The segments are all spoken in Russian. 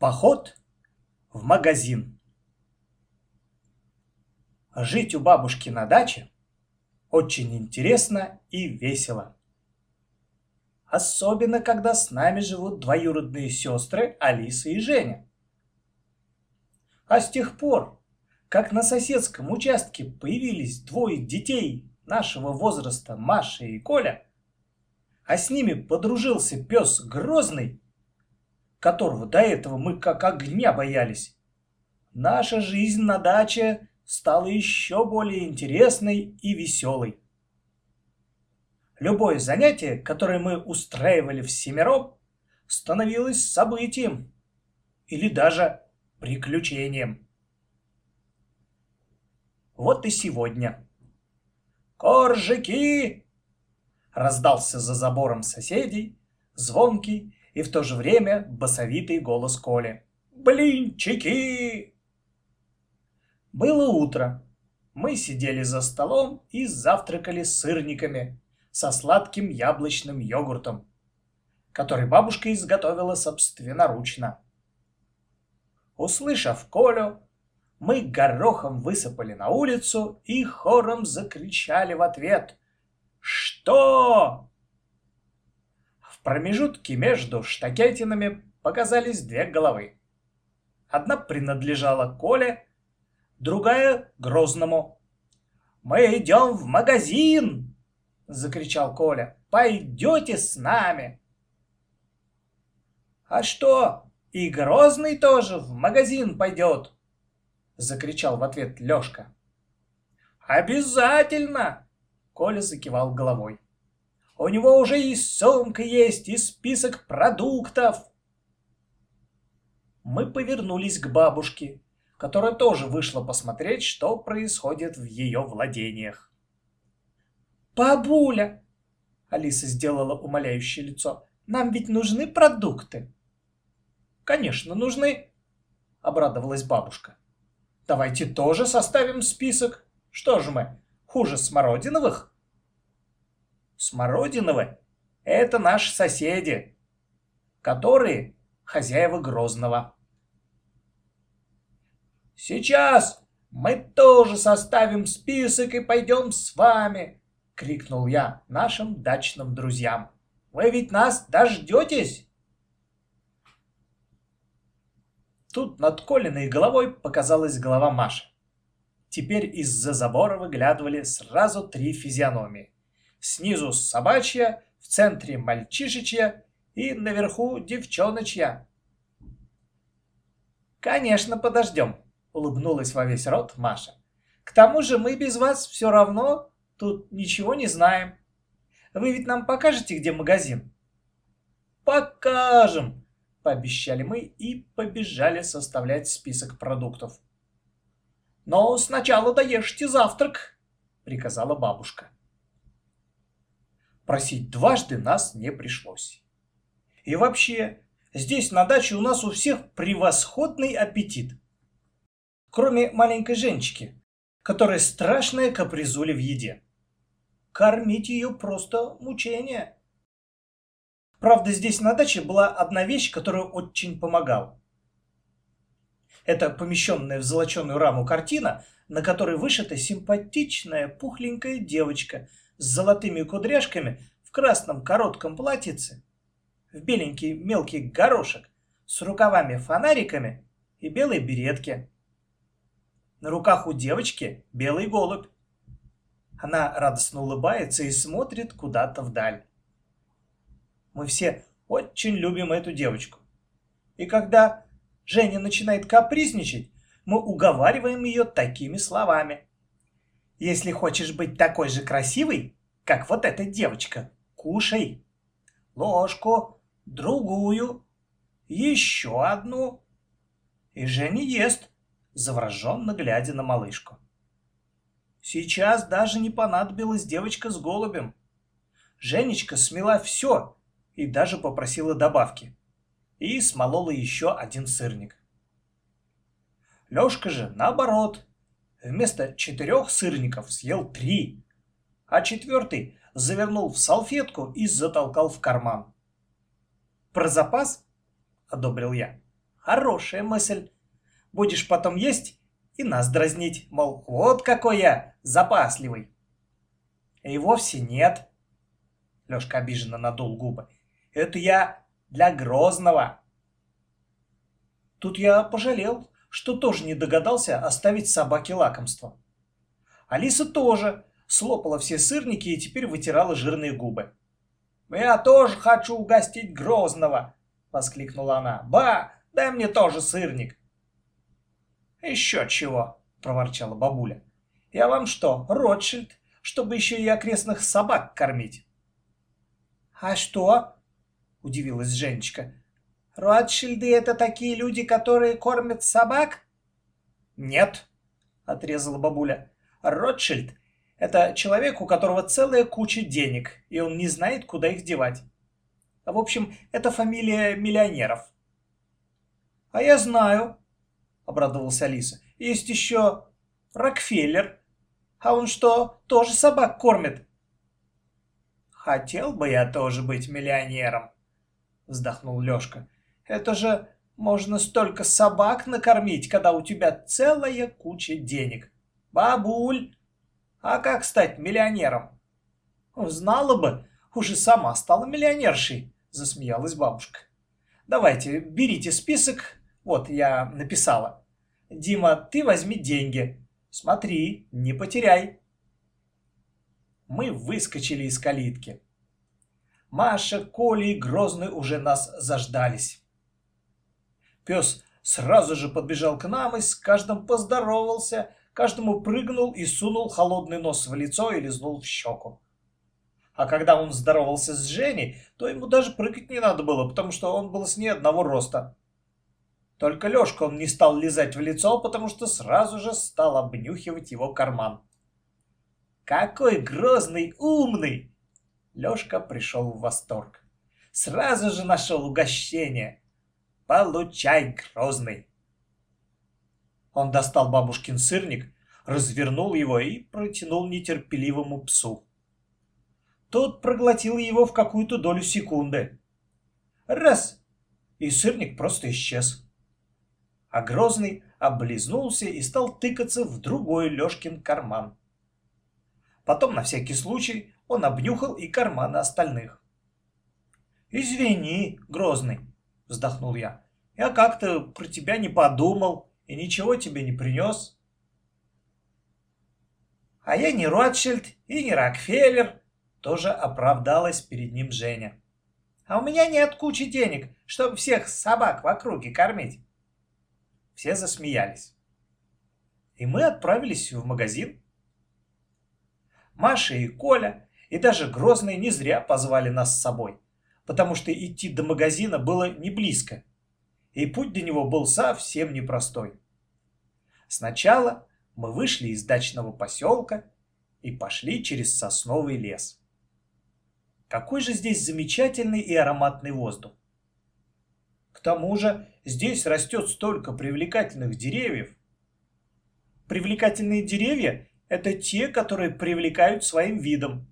Поход в магазин. Жить у бабушки на даче очень интересно и весело. Особенно, когда с нами живут двоюродные сестры Алиса и Женя. А с тех пор, как на соседском участке появились двое детей нашего возраста Маша и Коля, а с ними подружился пес Грозный, которого до этого мы как огня боялись, наша жизнь на даче стала еще более интересной и веселой. Любое занятие, которое мы устраивали в семером, становилось событием или даже приключением. Вот и сегодня. «Коржики!» Раздался за забором соседей звонкий и в то же время басовитый голос Коли. «Блинчики!» Было утро. Мы сидели за столом и завтракали сырниками со сладким яблочным йогуртом, который бабушка изготовила собственноручно. Услышав Колю, мы горохом высыпали на улицу и хором закричали в ответ «Что?». В промежутке между штакетинами показались две головы. Одна принадлежала Коле, другая — Грозному. «Мы идем в магазин!» — закричал Коля. «Пойдете с нами!» «А что, и Грозный тоже в магазин пойдет?» — закричал в ответ Лешка. «Обязательно!» — Коля закивал головой. У него уже и сумка есть, и список продуктов. Мы повернулись к бабушке, которая тоже вышла посмотреть, что происходит в ее владениях. «Бабуля!» — Алиса сделала умоляющее лицо. «Нам ведь нужны продукты!» «Конечно, нужны!» — обрадовалась бабушка. «Давайте тоже составим список. Что же мы, хуже смородиновых?» Смородиновы — это наши соседи, которые хозяева Грозного. Сейчас мы тоже составим список и пойдем с вами, крикнул я нашим дачным друзьям. Вы ведь нас дождетесь? Тут над Колиной головой показалась голова Маши. Теперь из-за забора выглядывали сразу три физиономии снизу собачья, в центре мальчишечья и наверху девчоночья. «Конечно, подождем», — улыбнулась во весь рот Маша. «К тому же мы без вас все равно тут ничего не знаем. Вы ведь нам покажете, где магазин?» «Покажем!» — пообещали мы и побежали составлять список продуктов. «Но сначала доешьте завтрак», — приказала бабушка. Просить дважды нас не пришлось. И вообще, здесь на даче у нас у всех превосходный аппетит. Кроме маленькой Женечки, которая страшная капризуля в еде. Кормить ее просто мучение. Правда, здесь на даче была одна вещь, которая очень помогала. Это помещенная в золоченую раму картина, на которой вышита симпатичная пухленькая девочка – с золотыми кудряшками в красном коротком платьице, в беленький мелкий горошек, с рукавами-фонариками и белой беретке. На руках у девочки белый голубь. Она радостно улыбается и смотрит куда-то вдаль. Мы все очень любим эту девочку. И когда Женя начинает капризничать, мы уговариваем ее такими словами. Если хочешь быть такой же красивой, как вот эта девочка, кушай. Ложку, другую, еще одну. И Женя ест, завороженно глядя на малышку. Сейчас даже не понадобилась девочка с голубем. Женечка смела все и даже попросила добавки. И смолола еще один сырник. Лешка же, наоборот, вместо четырех сырников съел три, а четвертый завернул в салфетку и затолкал в карман. «Про запас?» — одобрил я. Хорошая мысль. Будешь потом есть и нас дразнить, мол, вот какой я запасливый. И вовсе нет. Лёшка обиженно надул губы. Это я для Грозного. Тут я пожалел, что тоже не догадался оставить собаке лакомство. Алиса тоже слопала все сырники и теперь вытирала жирные губы. «Я тоже хочу угостить Грозного!» — воскликнула она. «Ба, дай мне тоже сырник!» «Еще чего!» — проворчала бабуля. «Я вам что, Ротшильд, чтобы еще и окрестных собак кормить?» «А что?» — удивилась Женечка. «Ротшильды — это такие люди, которые кормят собак?» «Нет», — отрезала бабуля. «Ротшильд — это человек, у которого целая куча денег, и он не знает, куда их девать. В общем, это фамилия миллионеров». «А я знаю», — обрадовался Алиса. «Есть еще Рокфеллер. А он что, тоже собак кормит?» «Хотел бы я тоже быть миллионером», — вздохнул Лёшка. «Это же можно столько собак накормить, когда у тебя целая куча денег. Бабуль, а как стать миллионером?» «Знала бы, уже сама стала миллионершей», — засмеялась бабушка. «Давайте, берите список, вот я написала. Дима, ты возьми деньги. Смотри, не потеряй» мы выскочили из калитки. Маша, Коля и Грозный уже нас заждались. Пес сразу же подбежал к нам и с каждым поздоровался, каждому прыгнул и сунул холодный нос в лицо и лизнул в щеку. А когда он здоровался с Женей, то ему даже прыгать не надо было, потому что он был с ней одного роста. Только Лешка он не стал лизать в лицо, потому что сразу же стал обнюхивать его карман. Какой грозный, умный! Лёшка пришел в восторг. Сразу же нашел угощение. Получай, грозный! Он достал бабушкин сырник, развернул его и протянул нетерпеливому псу. Тот проглотил его в какую-то долю секунды. Раз! И сырник просто исчез. А Грозный облизнулся и стал тыкаться в другой Лёшкин карман. Потом, на всякий случай, он обнюхал и карманы остальных. «Извини, Грозный», — вздохнул я. «Я как-то про тебя не подумал и ничего тебе не принес». «А я не Ротшильд и не Рокфеллер», — тоже оправдалась перед ним Женя. «А у меня нет кучи денег, чтобы всех собак в округе кормить». Все засмеялись. И мы отправились в магазин Маша и Коля, и даже Грозный не зря позвали нас с собой, потому что идти до магазина было не близко, и путь до него был совсем непростой. Сначала мы вышли из дачного поселка и пошли через сосновый лес. Какой же здесь замечательный и ароматный воздух! К тому же здесь растет столько привлекательных деревьев. Привлекательные деревья это те, которые привлекают своим видом.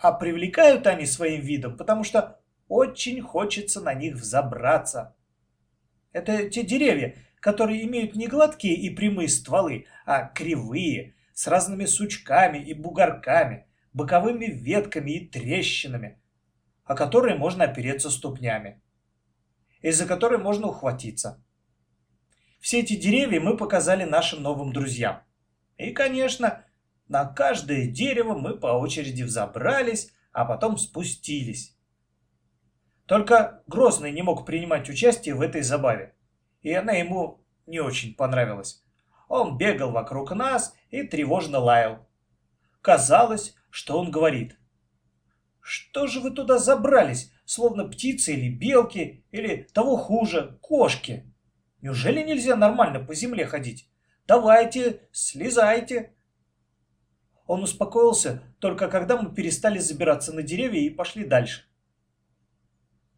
А привлекают они своим видом, потому что очень хочется на них взобраться. Это те деревья, которые имеют не гладкие и прямые стволы, а кривые, с разными сучками и бугорками, боковыми ветками и трещинами, о которые можно опереться ступнями, и за которые можно ухватиться. Все эти деревья мы показали нашим новым друзьям. И, конечно, на каждое дерево мы по очереди взобрались, а потом спустились. Только Грозный не мог принимать участие в этой забаве, и она ему не очень понравилась. Он бегал вокруг нас и тревожно лаял. Казалось, что он говорит. «Что же вы туда забрались, словно птицы или белки, или того хуже, кошки? Неужели нельзя нормально по земле ходить?» Давайте, слезайте. Он успокоился только когда мы перестали забираться на деревья и пошли дальше.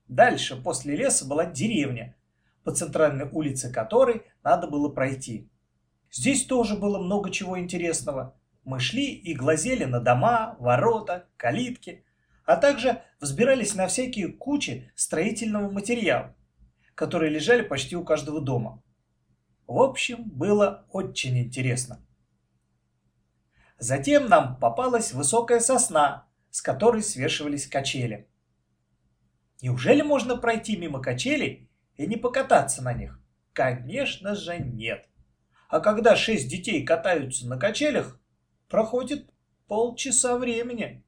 Дальше, после леса, была деревня, по центральной улице которой надо было пройти. Здесь тоже было много чего интересного. Мы шли и глазели на дома, ворота, калитки, а также взбирались на всякие кучи строительного материала. которые лежали почти у каждого дома. В общем, было очень интересно. Затем нам попалась высокая сосна, с которой свешивались качели. Неужели можно пройти мимо качелей и не покататься на них? Конечно же нет. А когда шесть детей катаются на качелях, проходит полчаса времени.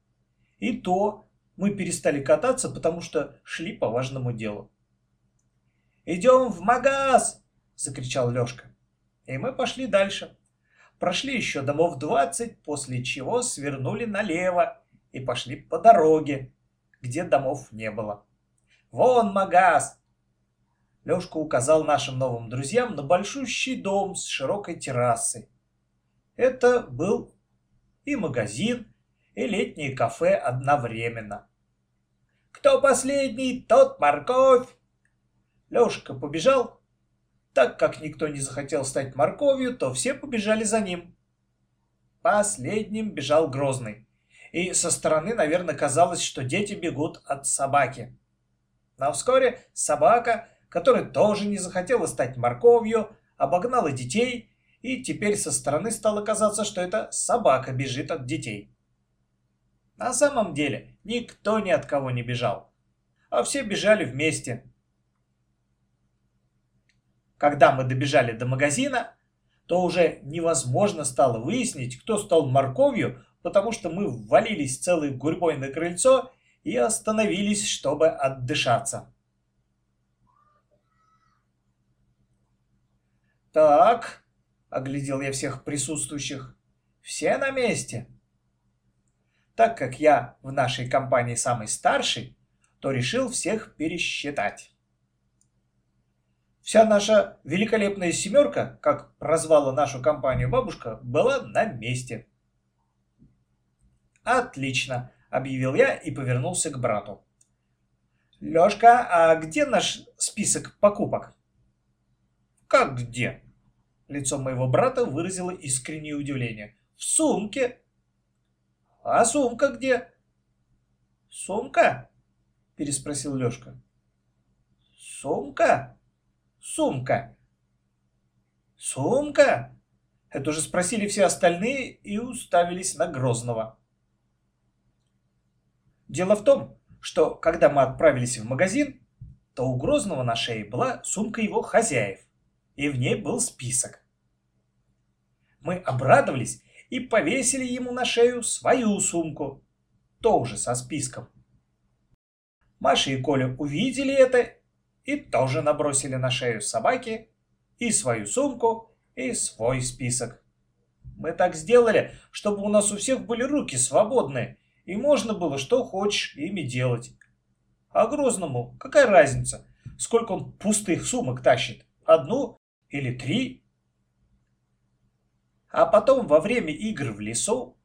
И то мы перестали кататься, потому что шли по важному делу. «Идем в магаз!» — закричал Лешка. И мы пошли дальше. Прошли еще домов двадцать, после чего свернули налево и пошли по дороге, где домов не было. «Вон магаз!» Лешка указал нашим новым друзьям на большущий дом с широкой террасой. Это был и магазин, и летнее кафе одновременно. «Кто последний, тот морковь!» Лешка побежал. Так как никто не захотел стать морковью, то все побежали за ним. Последним бежал Грозный. И со стороны, наверное, казалось, что дети бегут от собаки. Но вскоре собака которая тоже не захотела стать морковью, обогнала детей, и теперь со стороны стало казаться, что это собака бежит от детей. На самом деле никто ни от кого не бежал, а все бежали вместе. Когда мы добежали до магазина, то уже невозможно стало выяснить, кто стал морковью, потому что мы ввалились целой гурьбой на крыльцо и остановились, чтобы отдышаться. «Так», — оглядел я всех присутствующих, — «все на месте?» Так как я в нашей компании самый старший, то решил всех пересчитать. Вся наша великолепная семерка, как прозвала нашу компанию бабушка, была на месте. «Отлично», — объявил я и повернулся к брату. «Лешка, а где наш список покупок?» «Как где?» Лицо моего брата выразило искреннее удивление. «В сумке!» «А сумка где?» «Сумка?» – переспросил Лешка. «Сумка? Сумка? Сумка?» Это уже спросили все остальные и уставились на Грозного. Дело в том, что когда мы отправились в магазин, то у Грозного на шее была сумка его хозяев и в ней был список. Мы обрадовались и повесили ему на шею свою сумку, тоже со списком. Маша и Коля увидели это и тоже набросили на шею собаки и свою сумку, и свой список. Мы так сделали, чтобы у нас у всех были руки свободные, и можно было что хочешь ими делать. А Грозному какая разница, сколько он пустых сумок тащит? Одну или три. А потом во время игр в лесу,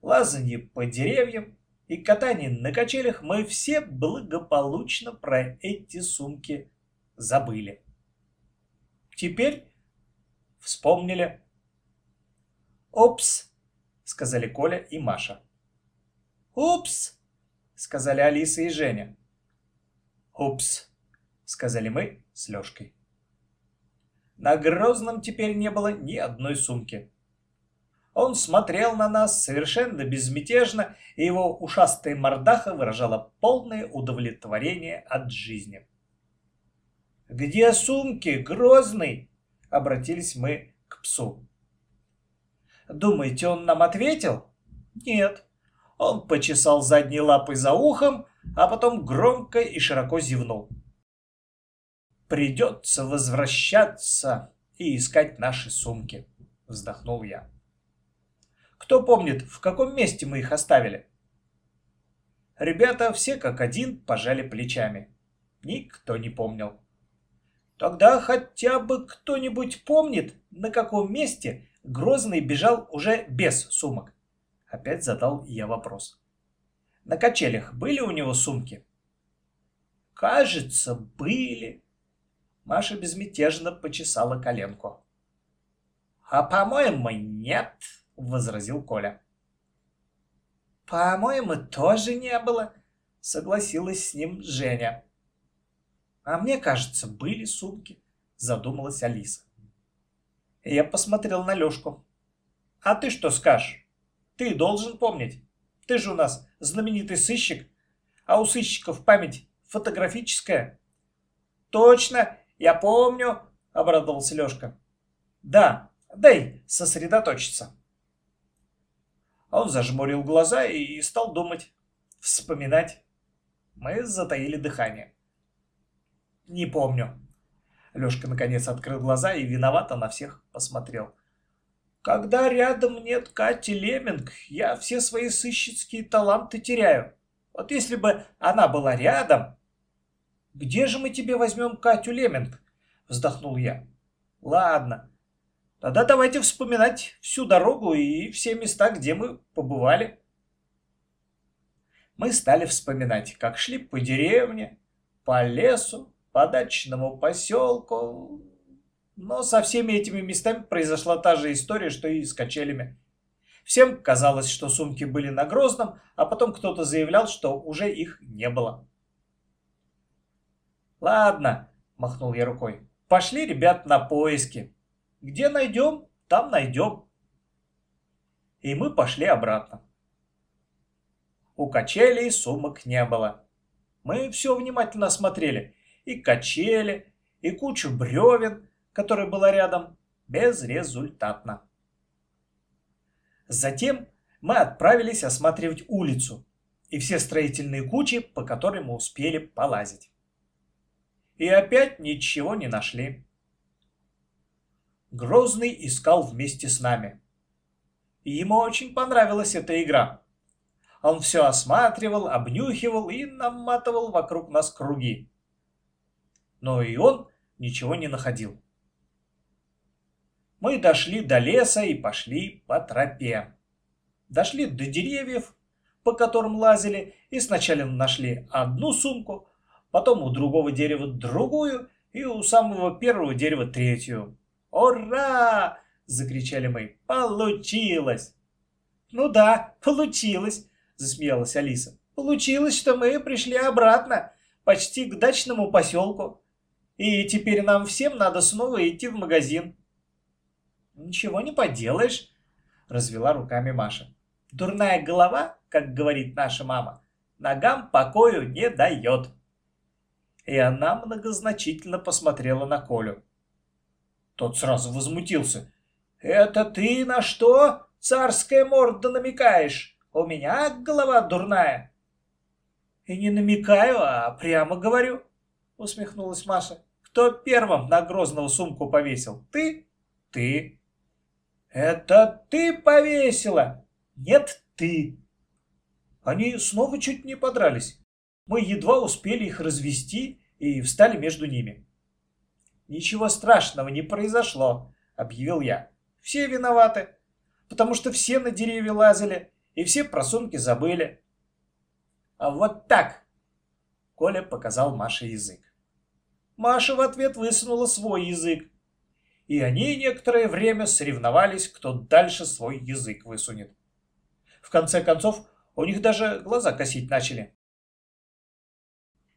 лазанье по деревьям и катания на качелях мы все благополучно про эти сумки забыли. Теперь вспомнили. «Опс!» — сказали Коля и Маша. «Упс!» — сказали Алиса и Женя. «Упс!» — сказали мы с Лёшкой. На Грозном теперь не было ни одной сумки. Он смотрел на нас совершенно безмятежно, и его ушастая мордаха выражала полное удовлетворение от жизни. «Где сумки, Грозный?» — обратились мы к псу. «Думаете, он нам ответил?» «Нет». Он почесал задней лапой за ухом, а потом громко и широко зевнул. Придется возвращаться и искать наши сумки, вздохнул я. Кто помнит, в каком месте мы их оставили? Ребята все как один пожали плечами. Никто не помнил. Тогда хотя бы кто-нибудь помнит, на каком месте Грозный бежал уже без сумок? Опять задал я вопрос. На качелях были у него сумки? Кажется, были, Маша безмятежно почесала коленку. «А по-моему, нет», — возразил Коля. «По-моему, тоже не было», — согласилась с ним Женя. А мне кажется, были сумки, задумалась Алиса. Я посмотрел на Лёшку. А ты что скажешь? Ты должен помнить. Ты же у нас знаменитый сыщик, а у сыщиков память фотографическая. Точно, я помню, обрадовался Лёшка. Да, дай сосредоточиться. Он зажмурил глаза и стал думать, вспоминать. Мы затаили дыхание. Не помню. Лёшка наконец открыл глаза и виновато на всех посмотрел. Когда рядом нет Кати Леминг, я все свои сыщицкие таланты теряю. Вот если бы она была рядом... Где же мы тебе возьмем Катю Леминг? Вздохнул я. Ладно, тогда давайте вспоминать всю дорогу и все места, где мы побывали. Мы стали вспоминать, как шли по деревне, по лесу, по дачному поселку. Но со всеми этими местами произошла та же история, что и с качелями. Всем казалось, что сумки были на Грозном, а потом кто-то заявлял, что уже их не было. «Ладно», — махнул я рукой, — «пошли, ребят, на поиски. Где найдем, там найдем». И мы пошли обратно. У качелей сумок не было. Мы все внимательно осмотрели, и качели, и кучу бревен, которая была рядом, безрезультатно. Затем мы отправились осматривать улицу и все строительные кучи, по которым мы успели полазить. И опять ничего не нашли. Грозный искал вместе с нами. И ему очень понравилась эта игра. Он все осматривал, обнюхивал и наматывал вокруг нас круги но и он ничего не находил. Мы дошли до леса и пошли по тропе. Дошли до деревьев, по которым лазили, и сначала нашли одну сумку, потом у другого дерева другую и у самого первого дерева третью. «Ура!» – закричали мы. «Получилось!» «Ну да, получилось!» – засмеялась Алиса. «Получилось, что мы пришли обратно, почти к дачному поселку. И теперь нам всем надо снова идти в магазин. Ничего не поделаешь, развела руками Маша. Дурная голова, как говорит наша мама, ногам покою не дает. И она многозначительно посмотрела на Колю. Тот сразу возмутился. «Это ты на что, царская морда, намекаешь? У меня голова дурная». «И не намекаю, а прямо говорю», — усмехнулась Маша. Кто первым на Грозного сумку повесил? Ты? Ты. Это ты повесила? Нет, ты. Они снова чуть не подрались. Мы едва успели их развести и встали между ними. «Ничего страшного не произошло», — объявил я. «Все виноваты, потому что все на деревья лазали и все про сумки забыли». «А вот так!» — Коля показал Маше язык. Маша в ответ высунула свой язык. И они некоторое время соревновались, кто дальше свой язык высунет. В конце концов, у них даже глаза косить начали.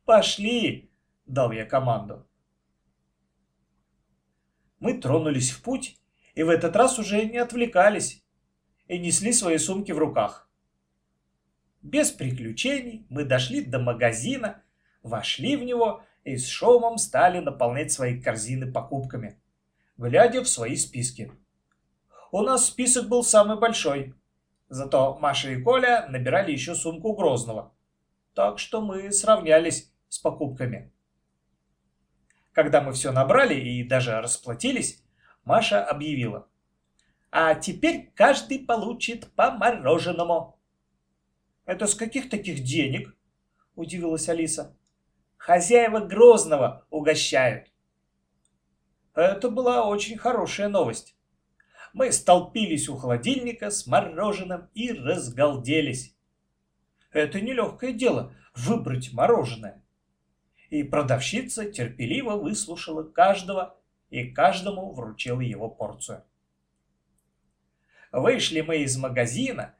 «Пошли!» — дал я команду. Мы тронулись в путь, и в этот раз уже не отвлекались и несли свои сумки в руках. Без приключений мы дошли до магазина, вошли в него и с шумом стали наполнять свои корзины покупками, глядя в свои списки. У нас список был самый большой, зато Маша и Коля набирали еще сумку Грозного, так что мы сравнялись с покупками. Когда мы все набрали и даже расплатились, Маша объявила. «А теперь каждый получит по мороженому». «Это с каких таких денег?» – удивилась Алиса. Хозяева Грозного угощают. Это была очень хорошая новость. Мы столпились у холодильника с мороженым и разгалделись. Это нелегкое дело – выбрать мороженое. И продавщица терпеливо выслушала каждого и каждому вручила его порцию. Вышли мы из магазина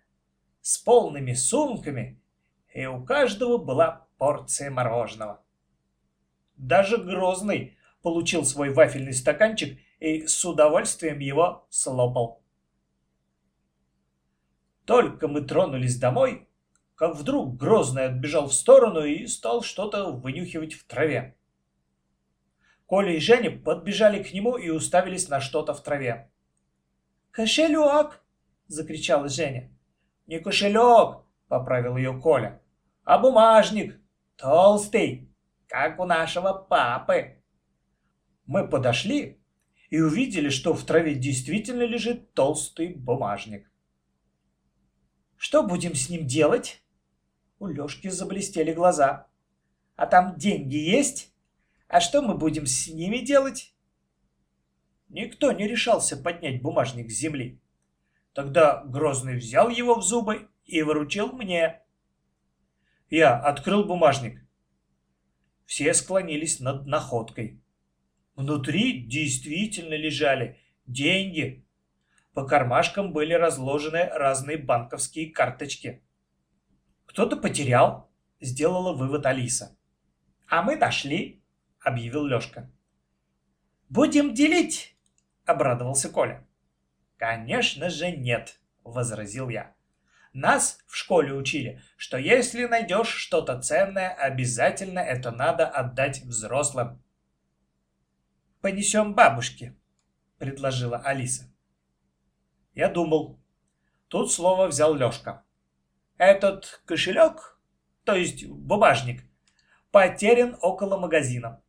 с полными сумками, и у каждого была порция мороженого. Даже Грозный получил свой вафельный стаканчик и с удовольствием его слопал. Только мы тронулись домой, как вдруг Грозный отбежал в сторону и стал что-то вынюхивать в траве. Коля и Женя подбежали к нему и уставились на что-то в траве. «Кошелек!» — закричала Женя. «Не кошелек!» — поправил ее Коля. «А бумажник! Толстый, как у нашего папы!» Мы подошли и увидели, что в траве действительно лежит толстый бумажник. «Что будем с ним делать?» У Лёшки заблестели глаза. «А там деньги есть? А что мы будем с ними делать?» Никто не решался поднять бумажник с земли. Тогда Грозный взял его в зубы и выручил мне. Я открыл бумажник. Все склонились над находкой. Внутри действительно лежали деньги. По кармашкам были разложены разные банковские карточки. Кто-то потерял, сделала вывод Алиса. А мы нашли, объявил Лёшка. Будем делить, обрадовался Коля. Конечно же нет, возразил я. Нас в школе учили, что если найдешь что-то ценное, обязательно это надо отдать взрослым. «Понесем бабушке», — предложила Алиса. Я думал. Тут слово взял Лёшка. Этот кошелек, то есть бумажник, потерян около магазина.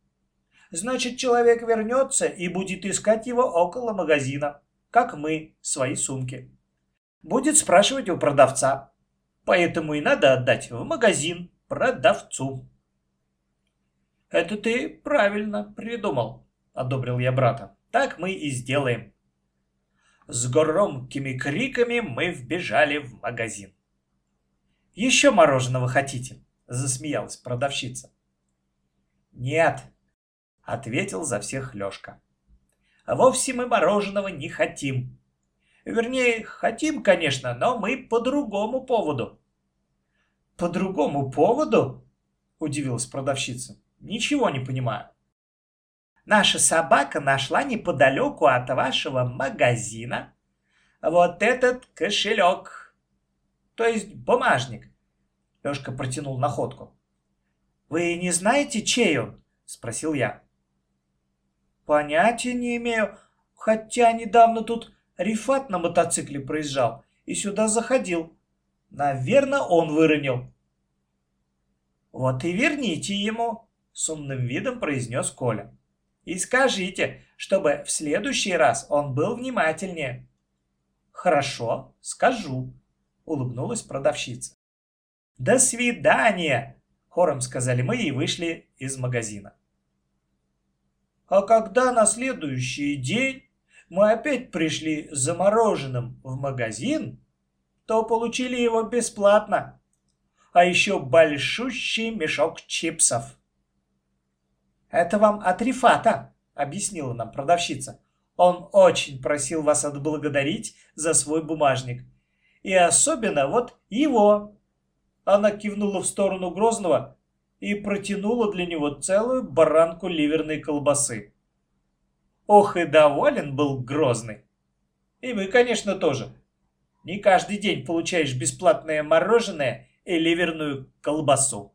Значит, человек вернется и будет искать его около магазина, как мы, свои сумки. Будет спрашивать у продавца. Поэтому и надо отдать в магазин продавцу. Это ты правильно придумал, одобрил я брата. Так мы и сделаем. С громкими криками мы вбежали в магазин. «Еще мороженого хотите?» – засмеялась продавщица. «Нет», – ответил за всех Лешка. «Вовсе мы мороженого не хотим. Вернее, хотим, конечно, но мы по другому поводу». «По другому поводу?» – удивилась продавщица. «Ничего не понимаю». «Наша собака нашла неподалеку от вашего магазина вот этот кошелек» то есть бумажник. Лёшка протянул находку. «Вы не знаете, чей он?» — спросил я. «Понятия не имею, хотя недавно тут Рифат на мотоцикле проезжал и сюда заходил. Наверное, он выронил». «Вот и верните ему», — с умным видом произнес Коля. «И скажите, чтобы в следующий раз он был внимательнее». «Хорошо, скажу», — улыбнулась продавщица. «До свидания!» — хором сказали мы и вышли из магазина. А когда на следующий день мы опять пришли за мороженым в магазин, то получили его бесплатно, а еще большущий мешок чипсов. «Это вам от Рифата», — объяснила нам продавщица. «Он очень просил вас отблагодарить за свой бумажник. И особенно вот его. Она кивнула в сторону Грозного и протянула для него целую баранку ливерной колбасы. Ох и доволен был Грозный. И мы, конечно, тоже. Не каждый день получаешь бесплатное мороженое и ливерную колбасу.